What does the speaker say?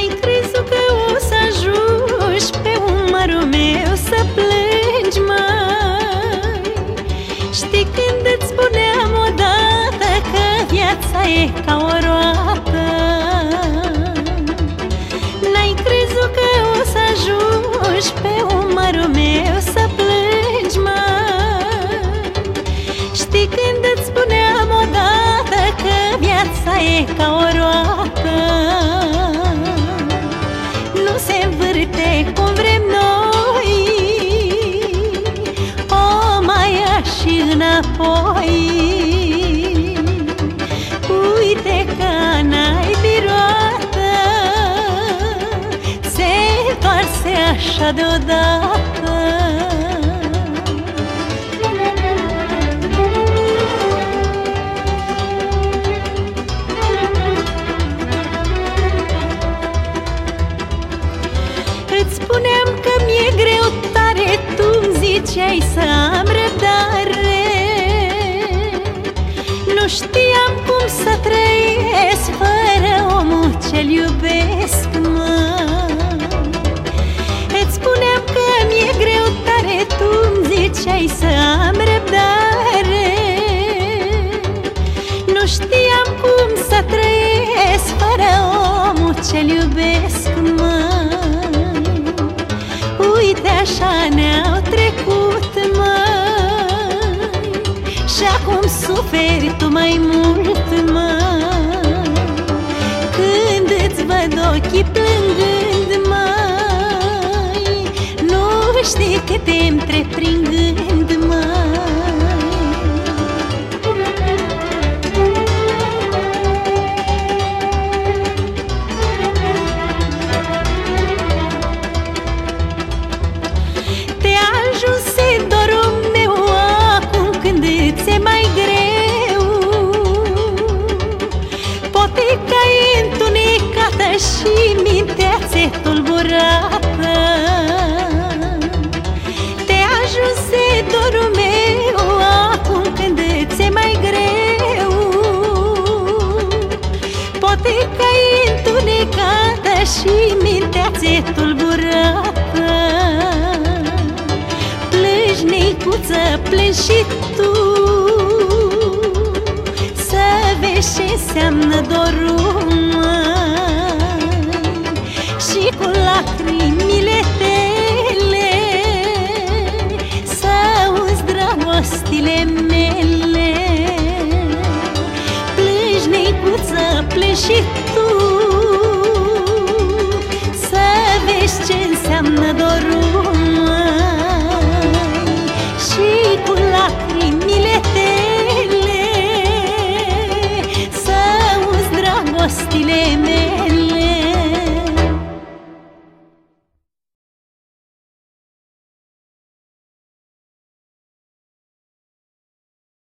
N-ai crezut că o să ajungi pe umărul meu să plângi, mai. Știi când îți spuneam odată că viața e ca o roată N-ai crezut că o să ajungi pe umărul meu să plângi, mai. Știi când îți spuneam odată că viața e ca o roată না হই। উইতে কানাই বিরত সে পারছে আশা দা știam cum să trăiesc Fără omul ce-l iubesc, mă. Îți spuneam că mi-e greu tare Tu-mi ziceai să am răbdare. Nu știam cum să trăiesc Fără omul ce-l iubesc, mă Și acum suferi tu mai mult, măi Când îți văd ochii plângând, măi Nu știi cât îmi trec prin gând, și mintea ți-e tulburată. Te ajunse dorul meu acum când îți e mai greu. Poate că ai întunecată și mintea ți-e tulburată. Plângi, neicuță, plângi și tu. Să vezi ce înseamnă dorul, măi Și cu lacrimile tale Să auzi dragostile mele. Plângi, neicuță, plângi și